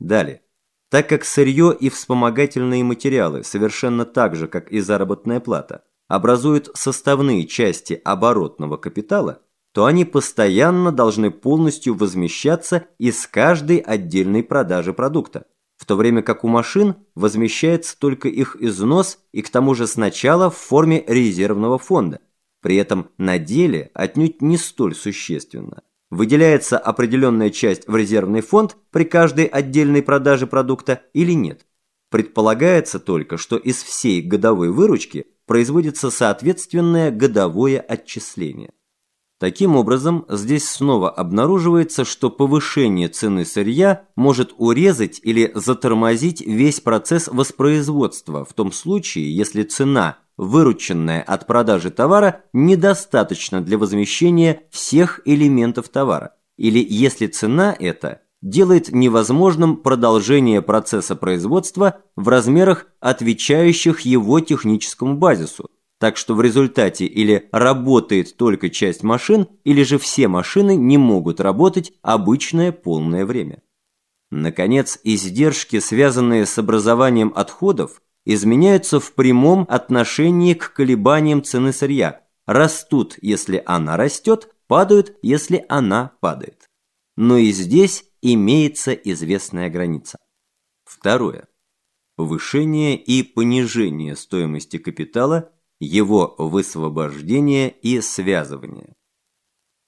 Далее. Так как сырье и вспомогательные материалы, совершенно так же, как и заработная плата, образуют составные части оборотного капитала, то они постоянно должны полностью возмещаться из каждой отдельной продажи продукта, в то время как у машин возмещается только их износ и к тому же сначала в форме резервного фонда, при этом на деле отнюдь не столь существенно. Выделяется определенная часть в резервный фонд при каждой отдельной продаже продукта или нет. Предполагается только, что из всей годовой выручки производится соответственное годовое отчисление. Таким образом, здесь снова обнаруживается, что повышение цены сырья может урезать или затормозить весь процесс воспроизводства в том случае, если цена, вырученная от продажи товара, недостаточна для возмещения всех элементов товара, или если цена эта делает невозможным продолжение процесса производства в размерах, отвечающих его техническому базису, так что в результате или работает только часть машин, или же все машины не могут работать обычное полное время. Наконец, издержки, связанные с образованием отходов, изменяются в прямом отношении к колебаниям цены сырья, растут, если она растет, падают, если она падает. Но и здесь имеется известная граница. Второе. Повышение и понижение стоимости капитала – его высвобождение и связывание.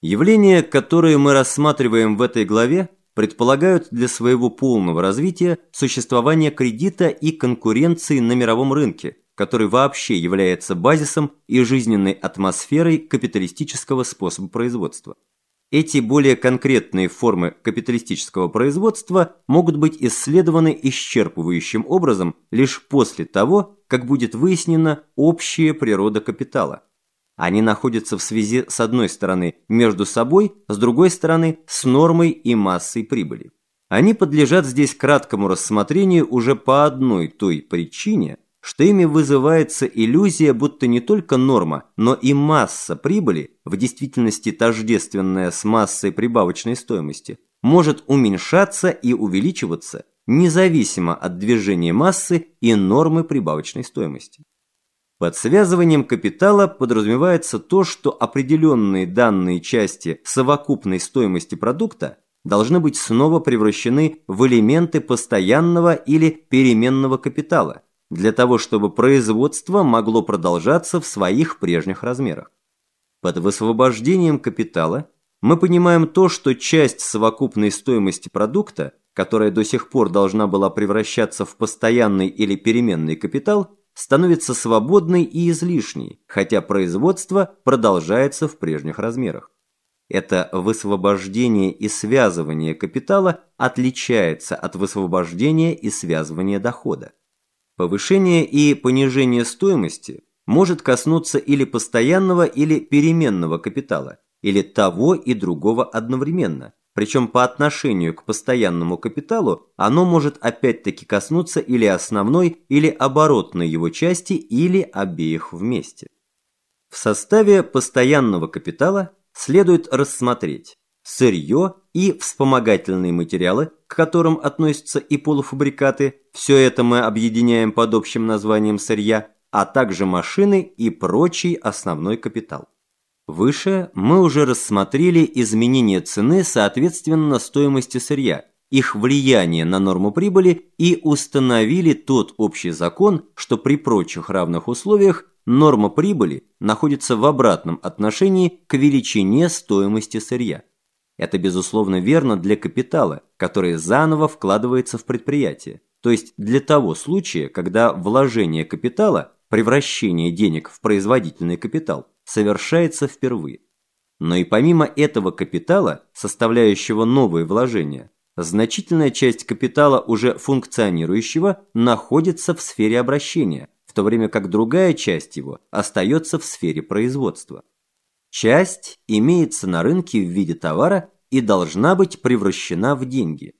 Явления, которые мы рассматриваем в этой главе, предполагают для своего полного развития существование кредита и конкуренции на мировом рынке, который вообще является базисом и жизненной атмосферой капиталистического способа производства. Эти более конкретные формы капиталистического производства могут быть исследованы исчерпывающим образом лишь после того, как будет выяснена общая природа капитала. Они находятся в связи с одной стороны между собой, с другой стороны с нормой и массой прибыли. Они подлежат здесь краткому рассмотрению уже по одной той причине, что ими вызывается иллюзия, будто не только норма, но и масса прибыли, в действительности тождественная с массой прибавочной стоимости, может уменьшаться и увеличиваться независимо от движения массы и нормы прибавочной стоимости. Под связыванием капитала подразумевается то, что определенные данные части совокупной стоимости продукта должны быть снова превращены в элементы постоянного или переменного капитала – для того, чтобы производство могло продолжаться в своих прежних размерах. Под высвобождением капитала мы понимаем то, что часть совокупной стоимости продукта, которая до сих пор должна была превращаться в постоянный или переменный капитал, становится свободной и излишней, хотя производство продолжается в прежних размерах. Это высвобождение и связывание капитала отличается от высвобождения и связывания дохода. Повышение и понижение стоимости может коснуться или постоянного, или переменного капитала, или того и другого одновременно. Причем по отношению к постоянному капиталу оно может опять-таки коснуться или основной, или оборотной его части, или обеих вместе. В составе постоянного капитала следует рассмотреть сырье и вспомогательные материалы, к которым относятся и полуфабрикаты, все это мы объединяем под общим названием сырья, а также машины и прочий основной капитал. Выше мы уже рассмотрели изменение цены соответственно стоимости сырья, их влияние на норму прибыли и установили тот общий закон, что при прочих равных условиях норма прибыли находится в обратном отношении к величине стоимости сырья. Это, безусловно, верно для капитала, который заново вкладывается в предприятие, то есть для того случая, когда вложение капитала, превращение денег в производительный капитал, совершается впервые. Но и помимо этого капитала, составляющего новые вложения, значительная часть капитала уже функционирующего находится в сфере обращения, в то время как другая часть его остается в сфере производства. Часть имеется на рынке в виде товара и должна быть превращена в деньги.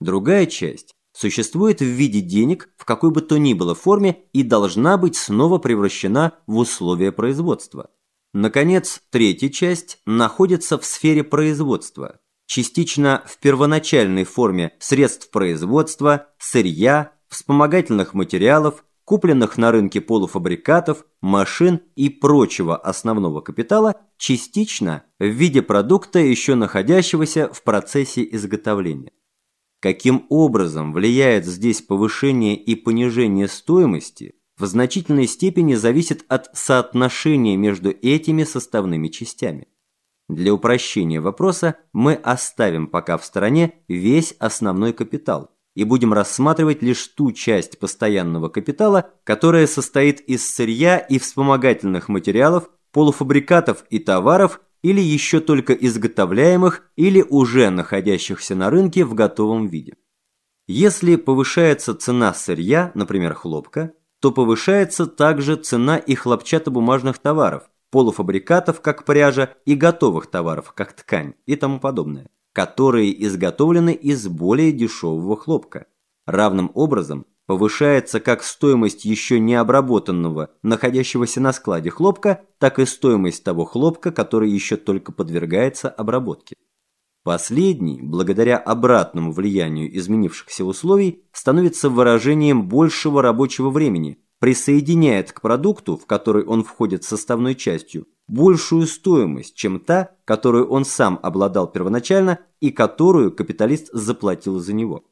Другая часть существует в виде денег в какой бы то ни было форме и должна быть снова превращена в условия производства. Наконец, третья часть находится в сфере производства, частично в первоначальной форме средств производства, сырья, вспомогательных материалов, купленных на рынке полуфабрикатов, машин и прочего основного капитала, частично в виде продукта, еще находящегося в процессе изготовления. Каким образом влияет здесь повышение и понижение стоимости, в значительной степени зависит от соотношения между этими составными частями. Для упрощения вопроса мы оставим пока в стороне весь основной капитал, и будем рассматривать лишь ту часть постоянного капитала, которая состоит из сырья и вспомогательных материалов, полуфабрикатов и товаров или еще только изготовляемых или уже находящихся на рынке в готовом виде. Если повышается цена сырья, например, хлопка, то повышается также цена и хлопчатобумажных товаров, полуфабрикатов, как пряжа, и готовых товаров, как ткань и тому подобное которые изготовлены из более дешевого хлопка. Равным образом повышается как стоимость еще не обработанного, находящегося на складе хлопка, так и стоимость того хлопка, который еще только подвергается обработке. Последний, благодаря обратному влиянию изменившихся условий, становится выражением большего рабочего времени, присоединяет к продукту, в который он входит составной частью, большую стоимость, чем та, которую он сам обладал первоначально и которую капиталист заплатил за него.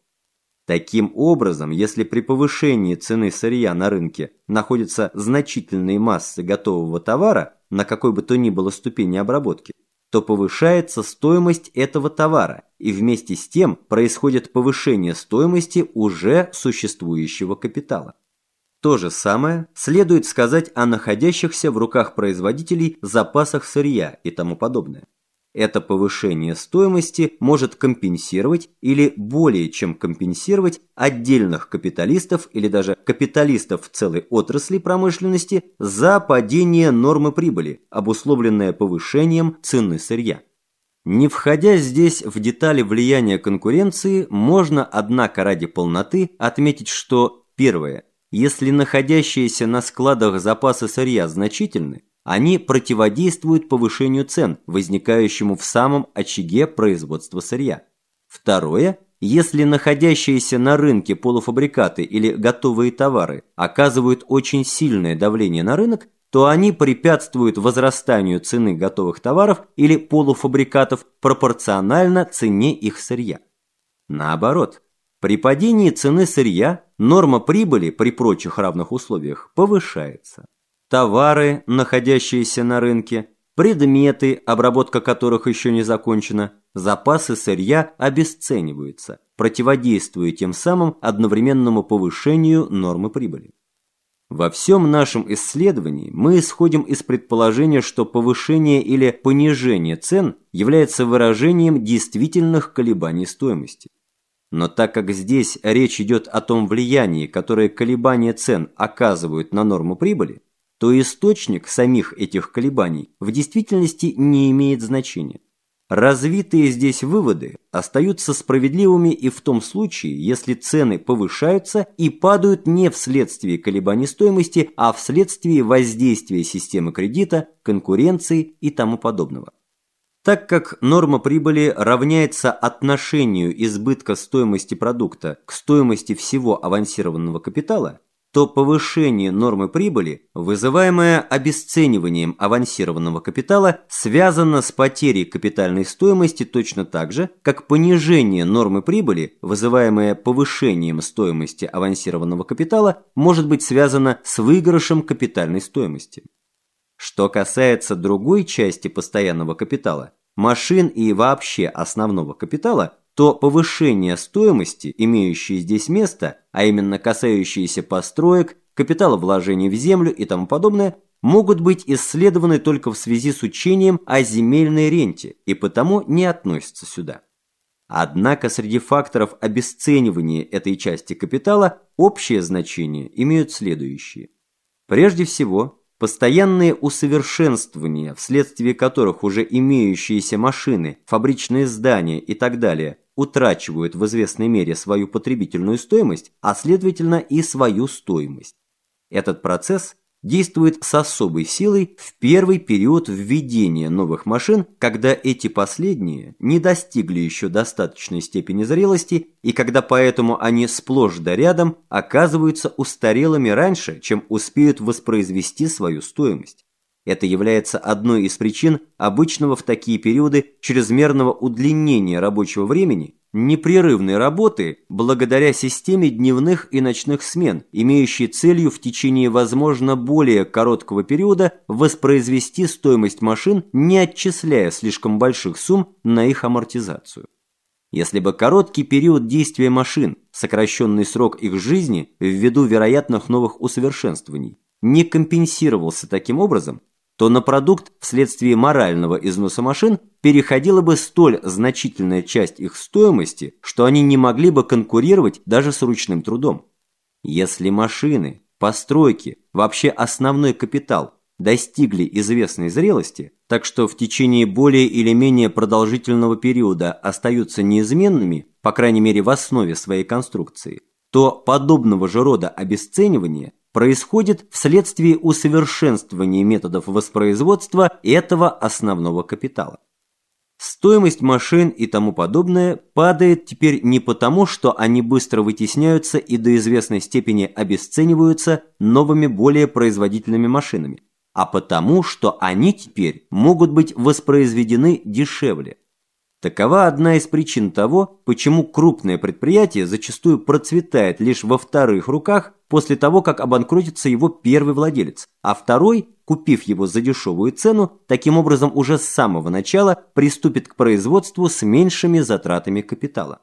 Таким образом, если при повышении цены сырья на рынке находятся значительные массы готового товара на какой бы то ни было ступени обработки, то повышается стоимость этого товара, и вместе с тем происходит повышение стоимости уже существующего капитала. То же самое следует сказать о находящихся в руках производителей запасах сырья и тому подобное. Это повышение стоимости может компенсировать или более чем компенсировать отдельных капиталистов или даже капиталистов в целой отрасли промышленности за падение нормы прибыли, обусловленное повышением цены сырья. Не входя здесь в детали влияния конкуренции, можно, однако, ради полноты отметить, что первое – если находящиеся на складах запасы сырья значительны, они противодействуют повышению цен, возникающему в самом очаге производства сырья. Второе. Если находящиеся на рынке полуфабрикаты или готовые товары оказывают очень сильное давление на рынок, то они препятствуют возрастанию цены готовых товаров или полуфабрикатов пропорционально цене их сырья. Наоборот, при падении цены сырья норма прибыли при прочих равных условиях повышается. Товары, находящиеся на рынке, предметы, обработка которых еще не закончена, запасы сырья обесцениваются, противодействуя тем самым одновременному повышению нормы прибыли. Во всем нашем исследовании мы исходим из предположения, что повышение или понижение цен является выражением действительных колебаний стоимости. Но так как здесь речь идет о том влиянии, которое колебания цен оказывают на норму прибыли, то источник самих этих колебаний в действительности не имеет значения. Развитые здесь выводы остаются справедливыми и в том случае, если цены повышаются и падают не вследствие колебаний стоимости, а вследствие воздействия системы кредита, конкуренции и тому подобного. Так как норма прибыли равняется отношению избытка стоимости продукта к стоимости всего авансированного капитала, то повышение нормы прибыли, вызываемое обесцениванием авансированного капитала, связано с потерей капитальной стоимости точно так же, как понижение нормы прибыли, вызываемое повышением стоимости авансированного капитала, может быть связано с выигрышем капитальной стоимости. Что касается другой части постоянного капитала, машин и вообще основного капитала, то повышение стоимости, имеющее здесь место, а именно касающиеся построек, капитала вложений в землю и тому подобное, могут быть исследованы только в связи с учением о земельной ренте и потому не относятся сюда. Однако среди факторов обесценивания этой части капитала общее значение имеют следующие. Прежде всего, Постоянные усовершенствования, вследствие которых уже имеющиеся машины, фабричные здания и так далее утрачивают в известной мере свою потребительную стоимость, а следовательно и свою стоимость. Этот процесс действует с особой силой в первый период введения новых машин, когда эти последние не достигли еще достаточной степени зрелости и когда поэтому они сплошь да рядом оказываются устарелыми раньше, чем успеют воспроизвести свою стоимость. Это является одной из причин обычного в такие периоды чрезмерного удлинения рабочего времени, непрерывной работы благодаря системе дневных и ночных смен, имеющей целью в течение, возможно, более короткого периода воспроизвести стоимость машин, не отчисляя слишком больших сумм на их амортизацию. Если бы короткий период действия машин, сокращенный срок их жизни ввиду вероятных новых усовершенствований, не компенсировался таким образом, то на продукт вследствие морального износа машин переходила бы столь значительная часть их стоимости, что они не могли бы конкурировать даже с ручным трудом. Если машины, постройки, вообще основной капитал достигли известной зрелости, так что в течение более или менее продолжительного периода остаются неизменными, по крайней мере в основе своей конструкции, то подобного же рода обесценивание происходит вследствие усовершенствования методов воспроизводства этого основного капитала. Стоимость машин и тому подобное падает теперь не потому, что они быстро вытесняются и до известной степени обесцениваются новыми более производительными машинами, а потому, что они теперь могут быть воспроизведены дешевле. Такова одна из причин того, почему крупное предприятие зачастую процветает лишь во вторых руках после того, как обанкротится его первый владелец, а второй, купив его за дешевую цену, таким образом уже с самого начала приступит к производству с меньшими затратами капитала.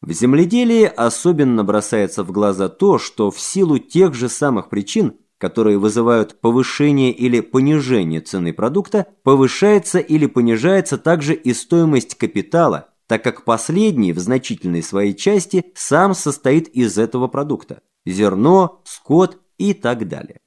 В земледелии особенно бросается в глаза то, что в силу тех же самых причин которые вызывают повышение или понижение цены продукта, повышается или понижается также и стоимость капитала, так как последний в значительной своей части сам состоит из этого продукта – зерно, скот и так далее.